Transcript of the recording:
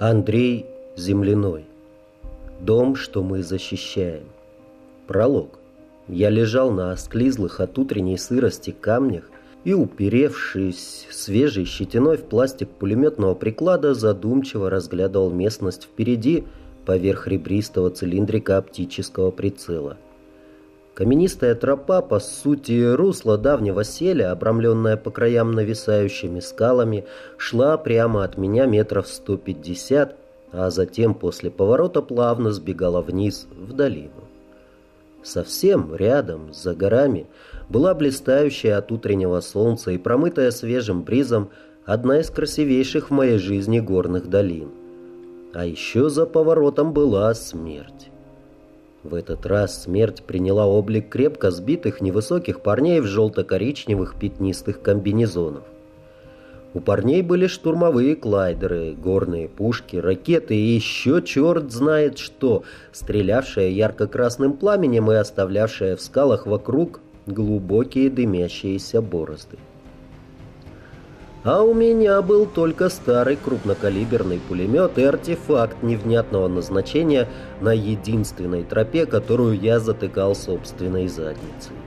Андрей Земляной. Дом, что мы защищаем. Пролог. Я лежал на осклизлых от утренней сырости камнях и, уперевшись свежей щетиной в пластик пулеметного приклада, задумчиво разглядывал местность впереди поверх ребристого цилиндрика оптического прицела. Каменистая тропа, по сути, русло давнего селя, обрамленная по краям нависающими скалами, шла прямо от меня метров 150, а затем после поворота плавно сбегала вниз, в долину. Совсем рядом, за горами, была блистающая от утреннего солнца и промытая свежим бризом одна из красивейших в моей жизни горных долин. А еще за поворотом была смерть. В этот раз смерть приняла облик крепко сбитых невысоких парней в желто-коричневых пятнистых комбинезонов. У парней были штурмовые клайдеры, горные пушки, ракеты и еще черт знает что, стрелявшая ярко-красным пламенем и оставлявшая в скалах вокруг глубокие дымящиеся борозды. А у меня был только старый крупнокалиберный пулемет и артефакт невнятного назначения на единственной тропе, которую я затыкал собственной задницей.